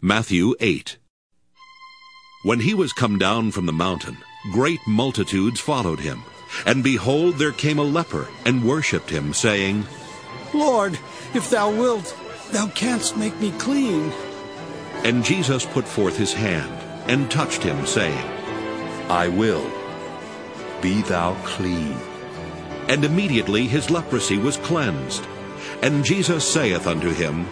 Matthew 8 When he was come down from the mountain, great multitudes followed him. And behold, there came a leper, and worshipped him, saying, Lord, if thou wilt, thou canst make me clean. And Jesus put forth his hand, and touched him, saying, I will. Be thou clean. And immediately his leprosy was cleansed. And Jesus saith unto him,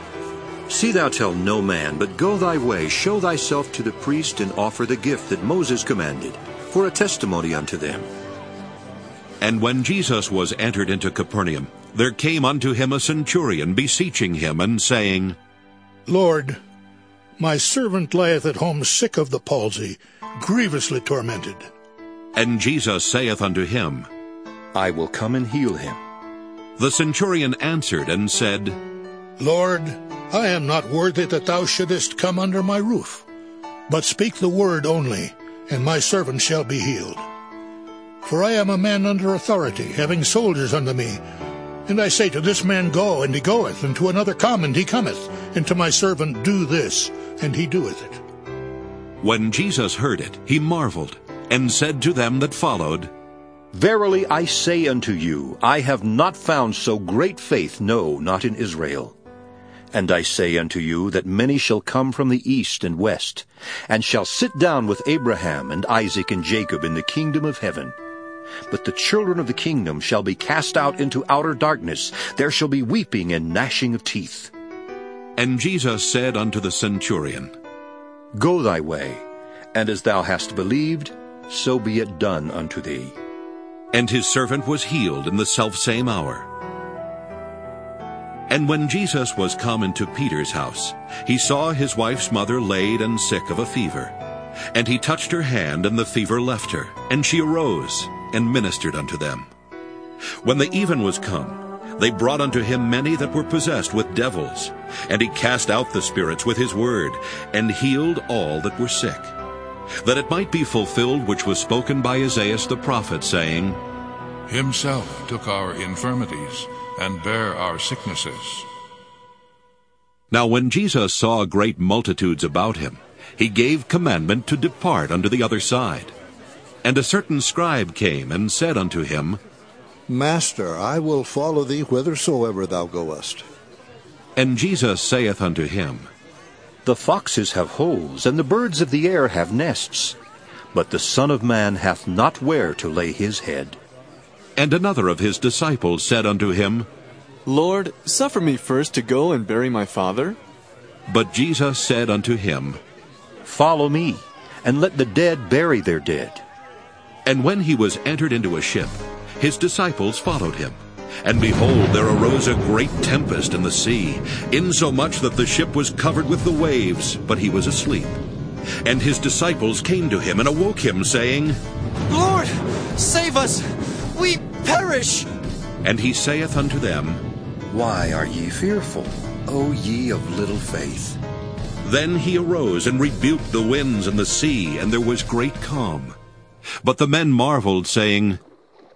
See thou tell no man, but go thy way, show thyself to the priest, and offer the gift that Moses commanded, for a testimony unto them. And when Jesus was entered into Capernaum, there came unto him a centurion, beseeching him, and saying, Lord, my servant lieth at home sick of the palsy, grievously tormented. And Jesus saith unto him, I will come and heal him. The centurion answered and said, Lord, I am not worthy that thou shouldest come under my roof. But speak the word only, and my servant shall be healed. For I am a man under authority, having soldiers under me. And I say to this man, Go, and he goeth, and to another, Come, and he cometh, and to my servant, Do this, and he doeth it. When Jesus heard it, he marveled, and said to them that followed, Verily I say unto you, I have not found so great faith, no, not in Israel. And I say unto you that many shall come from the east and west, and shall sit down with Abraham and Isaac and Jacob in the kingdom of heaven. But the children of the kingdom shall be cast out into outer darkness. There shall be weeping and gnashing of teeth. And Jesus said unto the centurion, Go thy way, and as thou hast believed, so be it done unto thee. And his servant was healed in the selfsame hour. And when Jesus was come into Peter's house, he saw his wife's mother laid and sick of a fever. And he touched her hand, and the fever left her, and she arose, and ministered unto them. When the even was come, they brought unto him many that were possessed with devils, and he cast out the spirits with his word, and healed all that were sick. That it might be fulfilled which was spoken by Isaiah the prophet, saying, Himself took our infirmities, and bear our sicknesses. Now when Jesus saw great multitudes about him, he gave commandment to depart unto the other side. And a certain scribe came and said unto him, Master, I will follow thee whithersoever thou goest. And Jesus saith unto him, The foxes have holes, and the birds of the air have nests, but the Son of Man hath not where to lay his head. And another of his disciples said unto him, Lord, suffer me first to go and bury my father. But Jesus said unto him, Follow me, and let the dead bury their dead. And when he was entered into a ship, his disciples followed him. And behold, there arose a great tempest in the sea, insomuch that the ship was covered with the waves, but he was asleep. And his disciples came to him and awoke him, saying, Lord, save us! We perish! And he saith unto them, Why are ye fearful, O ye of little faith? Then he arose and rebuked the winds and the sea, and there was great calm. But the men marveled, saying,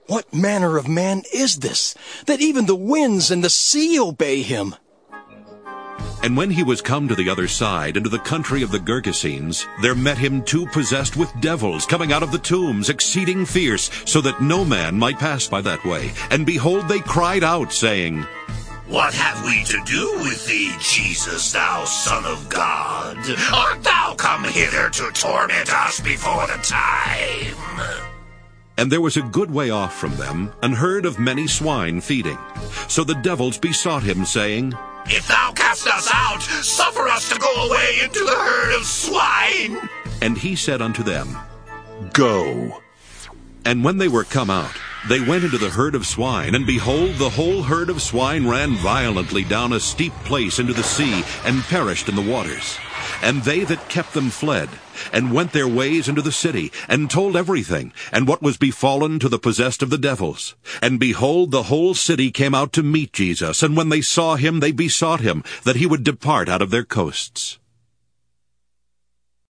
What manner of man is this, that even the winds and the sea obey him? And when he was come to the other side, into the country of the Gergesenes, there met him two possessed with devils, coming out of the tombs, exceeding fierce, so that no man might pass by that way. And behold, they cried out, saying, What have we to do with thee, Jesus, thou Son of God? Art thou come hither to torment us before the time? And there was a good way off from them an herd of many swine feeding. So the devils besought him, saying, If thou cast us out, suffer us to go away into the herd of swine. And he said unto them, Go. And when they were come out, they went into the herd of swine, and behold, the whole herd of swine ran violently down a steep place into the sea, and perished in the waters. And they that kept them fled, and went their ways into the city, and told everything, and what was befallen to the possessed of the devils. And behold, the whole city came out to meet Jesus, and when they saw him, they besought him that he would depart out of their coasts.